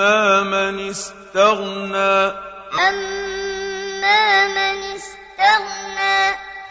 أما من استغنى أما